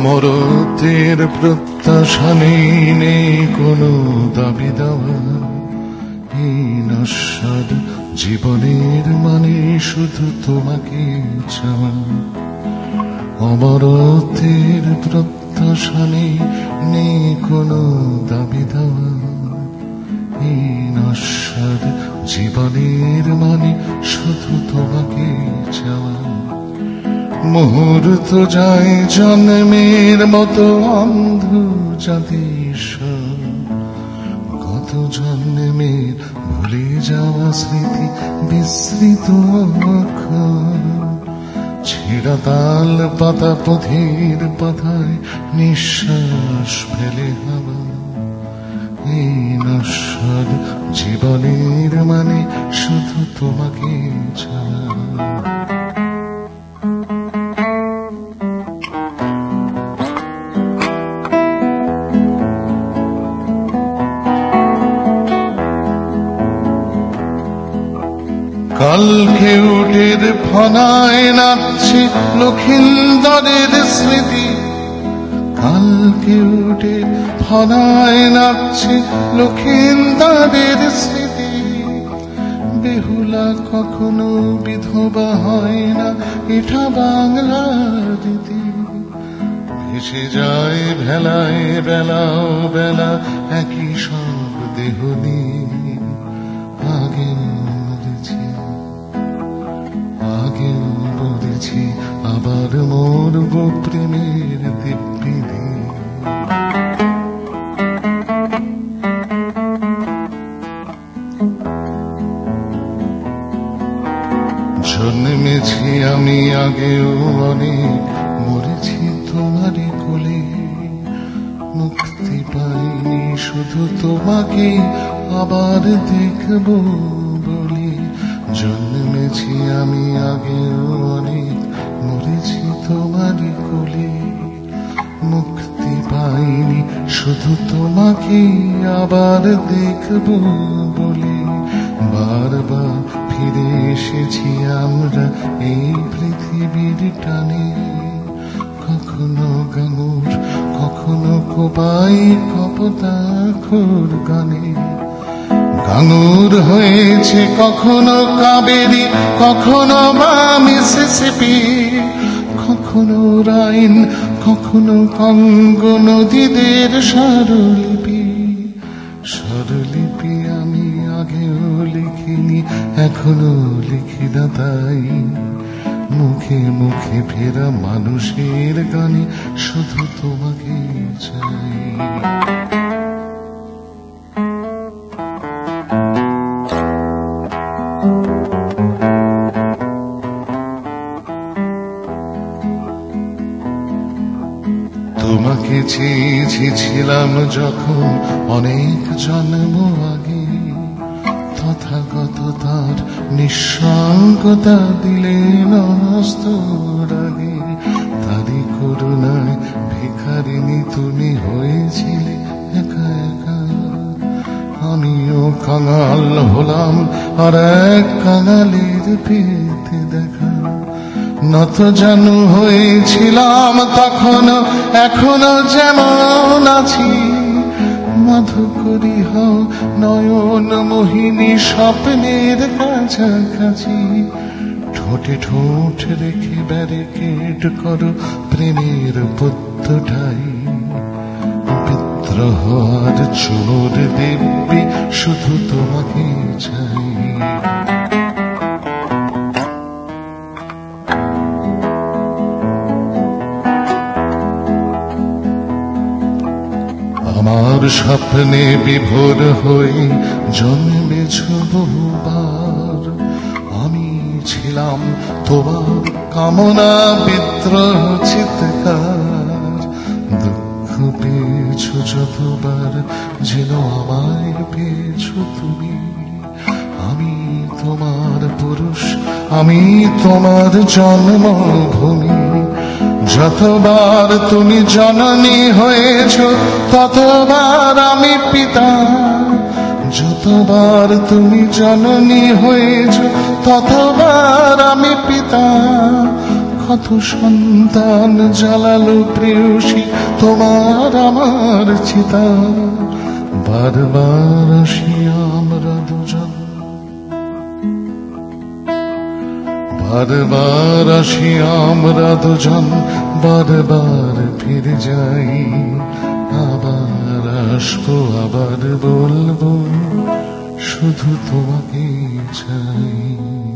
অমরতের প্রত্যাশা নেই নেই কোনো দাবি দেওয়া। জীবনের মানে শুধু তোমাকে চাওয়া অমরতের প্রত্যাশা নেই নেই কোনো দাবি দেওয়া। জীবনের মানে শুধু তোমাকে চাওয়া মুহূর্ত যায় জন্মের মতো অন্ধ জাতিস কত জন্মের ভুলে যাওয়া স্মৃতি বিস্মৃত ছেঁড়া পাতা পথের পাতায় নিঃশ্বাস ফেলে হাওয়া। এই নশ্বর জীবনের মানে শুধু তোমাকে ছাড়া। কালকে উঠের ফনায় নাচছে লক্ষিন্দরের স্মৃতি। কালকে উঠে ফনায় নাচছে লক্ষিন্দরের স্মৃতি। বেহুলা কখনো বিধবা হয় না, এটা বাংলার রীতি। ভেসে যায় ভেলায় বেলাও বেলা, একই সব দেহ নিয়ে। মরেছি আবার মরব প্রেমের দিব্যি জন্মেছি আমি আগেও অনেক মরেছি তোমারই কোলে। মুক্তি পাইনি শুধু তোমাকে, আবার দেখব বলে। জন্মেছি আমি আগেও শুধু তোমাকে আবার দেখব বলে বারবার ফিরে এসেছি আমরা এই পৃথিবীর টানে। কখনো গাঙুর কখনো কোপাই কপতাখর গানে। গাঙুর হয়েছে কখনো কাবেরি, কখনো বা মিসিসিপি, কখনো রাইন কখনো অঙ্গ নদীদের স্বরলিপি স্বরলিপি আমি আগেও লিখিনি, এখনও লিখি না তাই। মুখে মুখে ফেরা মানুষের গানে শুধু তোমাকে চাই। তোমাকে চেয়েছি ছিলাম যখন অনেক জন্ম আগে। তথাগত তার নিঃসঙ্গতা দিলেন আগে। তারই করুণায় ভিখারিনী তুমি হয়েছিলে একা একা। আমিও কাঙাল হলাম আর এক কাঙালের পেতে দেখা। নত জানু হয়েছিলাম তখন এখনও যেমন আছি মধু করি হও, নয়ন মোহিনী স্বপ্নের কাছাকাছি। ঠোঁটে ঠোঁট রেখে ব্যারিকেড করো প্রেমের পদ্মটাই বিদ্রোহ চোর দেবী শুধু তোমাকে চাই। আমার স্বপ্নে বিভোর হয়ে জন্মেছ বহুবার। আমি ছিলাম তোমার কামনা বিদ্রোহ চিৎকার। দুঃখ পেয়েছ যতবার, যেন আমায় পেয়েছ তুমি। আমি তোমার পুরুষ, আমি তোমার জন্মভূমি। যতবার তুমি জননী হয়েছ, ততবার আমি পিতা। যতবার তুমি জননী হয়েছ, ততবার আমি পিতা। ক্ষত সন্তান জ্বালালো প্রেয়সী, তোমার আমার চিতা। বারবার আসি বারবার আসি আমরা দুজন বারবার ফিরে যাই। আবার আসব আবার বলব শুধু তোমাকে চাই।